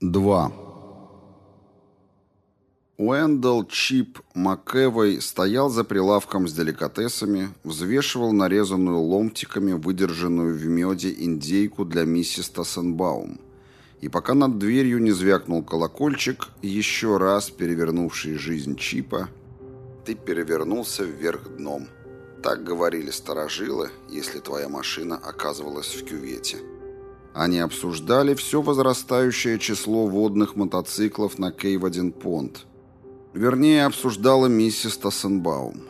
2. Уэндалл Чип МакЭвой стоял за прилавком с деликатесами, взвешивал нарезанную ломтиками, выдержанную в меде индейку для миссис Тассенбаум. И пока над дверью не звякнул колокольчик, еще раз перевернувший жизнь Чипа, ты перевернулся вверх дном. Так говорили старожилы, если твоя машина оказывалась в кювете. Они обсуждали все возрастающее число водных мотоциклов на Кейвадин-Понт. Вернее, обсуждала миссис Тассенбаум.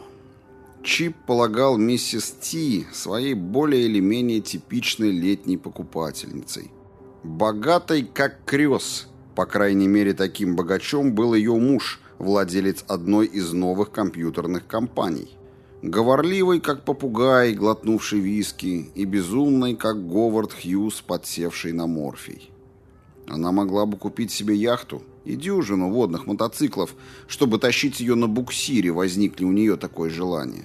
Чип полагал миссис Ти своей более или менее типичной летней покупательницей. Богатой, как крёс. По крайней мере, таким богачом был ее муж, владелец одной из новых компьютерных компаний. Говорливый, как попугай, глотнувший виски, и безумный, как Говард Хьюз, подсевший на морфий. Она могла бы купить себе яхту и дюжину водных мотоциклов, чтобы тащить ее на буксире, возникли у нее такое желание.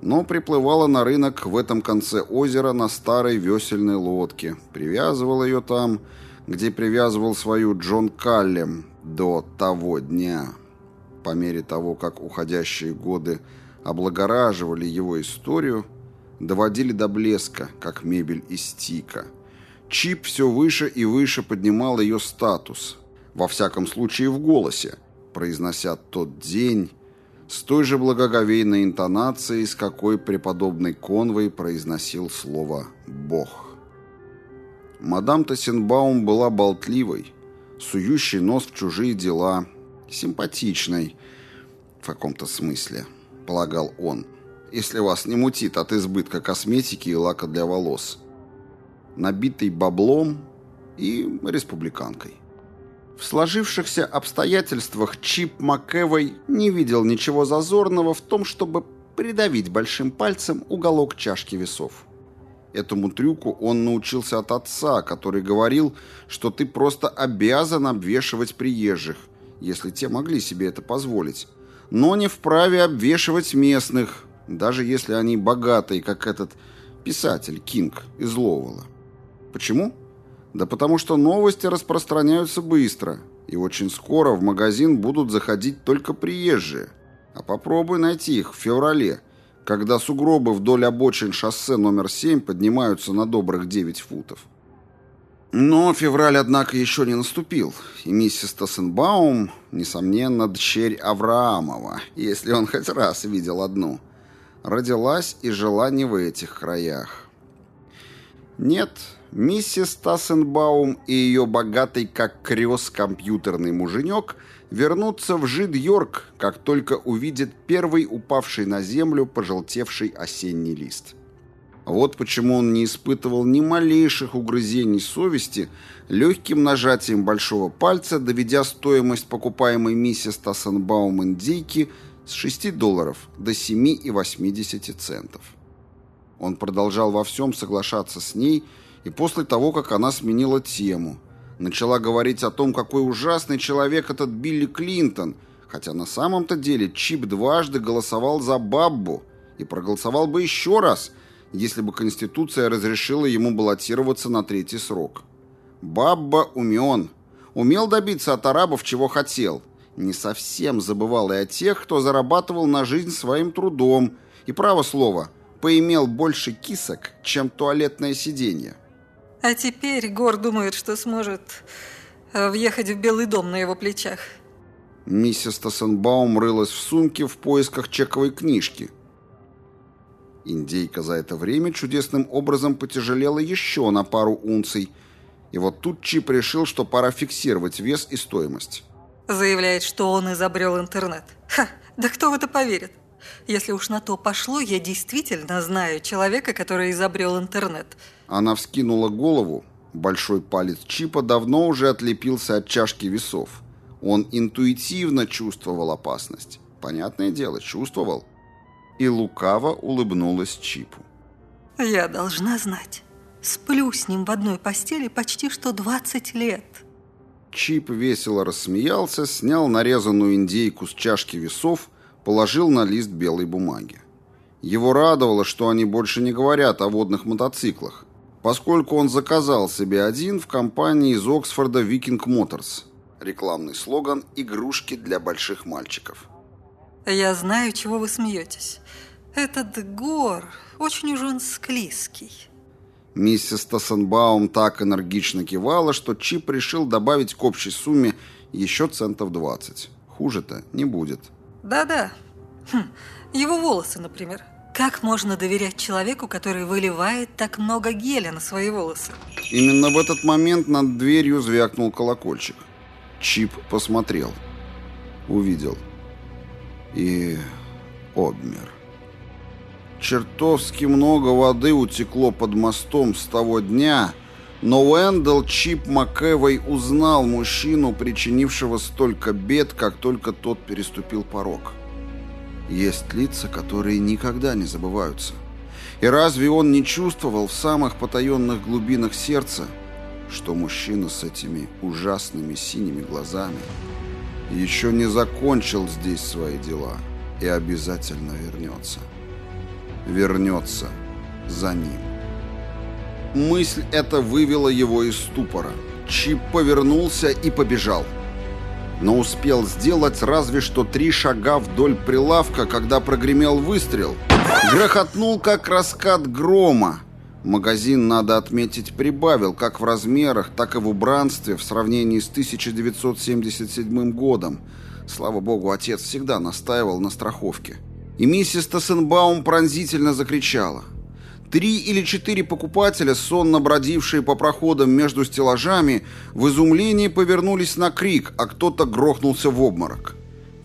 Но приплывала на рынок в этом конце озера на старой весельной лодке, привязывал ее там, где привязывал свою Джон Каллем до того дня. По мере того, как уходящие годы облагораживали его историю, доводили до блеска, как мебель из тика. Чип все выше и выше поднимал ее статус, во всяком случае в голосе, произнося тот день с той же благоговейной интонацией, с какой преподобный Конвой произносил слово «Бог». Мадам Тассенбаум была болтливой, сующей нос в чужие дела, симпатичной в каком-то смысле – полагал он, если вас не мутит от избытка косметики и лака для волос. Набитый баблом и республиканкой. В сложившихся обстоятельствах Чип МакЭвой не видел ничего зазорного в том, чтобы придавить большим пальцем уголок чашки весов. Этому трюку он научился от отца, который говорил, что ты просто обязан обвешивать приезжих, если те могли себе это позволить, но не вправе обвешивать местных, даже если они богатые, как этот писатель Кинг из Ловела. Почему? Да потому что новости распространяются быстро, и очень скоро в магазин будут заходить только приезжие. А попробуй найти их в феврале, когда сугробы вдоль обочин шоссе номер 7 поднимаются на добрых 9 футов. Но февраль, однако, еще не наступил, и миссис Тассенбаум, несомненно, дщерь Авраамова, если он хоть раз видел одну, родилась и жила не в этих краях. Нет, миссис Тассенбаум и ее богатый как крест компьютерный муженек вернутся в Жид-Йорк, как только увидят первый упавший на землю пожелтевший осенний лист. Вот почему он не испытывал ни малейших угрызений совести, легким нажатием большого пальца, доведя стоимость покупаемой миссис Тассенбаум индейки с 6 долларов до 7,80 центов. Он продолжал во всем соглашаться с ней, и после того, как она сменила тему, начала говорить о том, какой ужасный человек этот Билли Клинтон, хотя на самом-то деле Чип дважды голосовал за Баббу и проголосовал бы еще раз – если бы Конституция разрешила ему баллотироваться на третий срок. Бабба умен. Умел добиться от арабов, чего хотел. Не совсем забывал и о тех, кто зарабатывал на жизнь своим трудом. И, право слово, поимел больше кисок, чем туалетное сиденье. А теперь Гор думает, что сможет э, въехать в Белый дом на его плечах. Миссис Тассенбаум рылась в сумке в поисках чековой книжки – Индейка за это время чудесным образом потяжелела еще на пару унций. И вот тут Чип решил, что пора фиксировать вес и стоимость. Заявляет, что он изобрел интернет. Ха, да кто в это поверит? Если уж на то пошло, я действительно знаю человека, который изобрел интернет. Она вскинула голову. Большой палец Чипа давно уже отлепился от чашки весов. Он интуитивно чувствовал опасность. Понятное дело, чувствовал и лукаво улыбнулась Чипу. «Я должна знать. Сплю с ним в одной постели почти что 20 лет». Чип весело рассмеялся, снял нарезанную индейку с чашки весов, положил на лист белой бумаги. Его радовало, что они больше не говорят о водных мотоциклах. поскольку он заказал себе один в компании из Оксфорда Viking Motors. Рекламный слоган «Игрушки для больших мальчиков». Я знаю, чего вы смеетесь. Этот гор, очень уж он склизкий. Миссис Тассенбаум так энергично кивала, что Чип решил добавить к общей сумме еще центов 20. Хуже-то не будет. Да-да. Хм, его волосы, например. Как можно доверять человеку, который выливает так много геля на свои волосы? Именно в этот момент над дверью звякнул колокольчик. Чип посмотрел. Увидел. И обмер. Чертовски много воды утекло под мостом с того дня, но Уэндell Чип МакЭвой узнал мужчину, причинившего столько бед, как только тот переступил порог. Есть лица, которые никогда не забываются. И разве он не чувствовал в самых потаенных глубинах сердца, что мужчина с этими ужасными синими глазами еще не закончил здесь свои дела и обязательно вернется? Вернется за ним. Мысль эта вывела его из ступора. Чип повернулся и побежал но успел сделать разве что три шага вдоль прилавка, когда прогремел выстрел. Грохотнул, как раскат грома. Магазин, надо отметить, прибавил как в размерах, так и в убранстве в сравнении с 1977 годом. Слава богу, отец всегда настаивал на страховке. И миссис Тассенбаум пронзительно закричала. Три или четыре покупателя, сонно бродившие по проходам между стеллажами, в изумлении повернулись на крик, а кто-то грохнулся в обморок.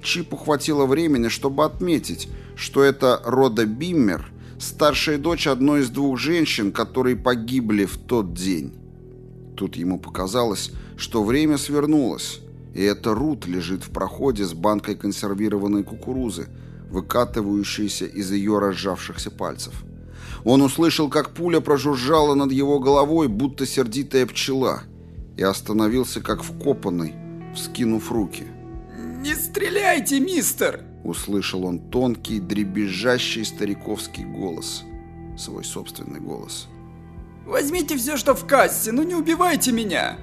Чипу хватило времени, чтобы отметить, что это Рода Биммер, старшая дочь одной из двух женщин, которые погибли в тот день. Тут ему показалось, что время свернулось, и это Рут лежит в проходе с банкой консервированной кукурузы, выкатывающейся из ее разжавшихся пальцев. Он услышал, как пуля прожужжала над его головой, будто сердитая пчела, и остановился как вкопанный, вскинув руки. «Не стреляйте, мистер!» Услышал он тонкий, дребезжащий стариковский голос. Свой собственный голос. «Возьмите все, что в кассе, но не убивайте меня!»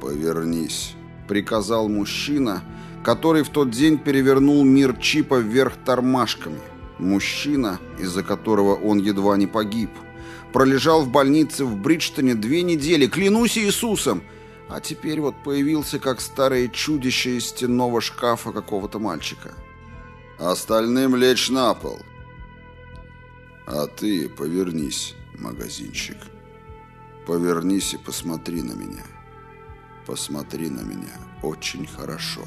«Повернись», — приказал мужчина, который в тот день перевернул мир Чипа вверх тормашками — Мужчина, из-за которого он едва не погиб, пролежал в больнице в Бриджтоне две недели, клянусь Иисусом, а теперь вот появился как старое чудище из стенного шкафа какого-то мальчика. Остальным лечь на пол. А ты повернись, магазинчик. Повернись и посмотри на меня. Посмотри на меня очень хорошо.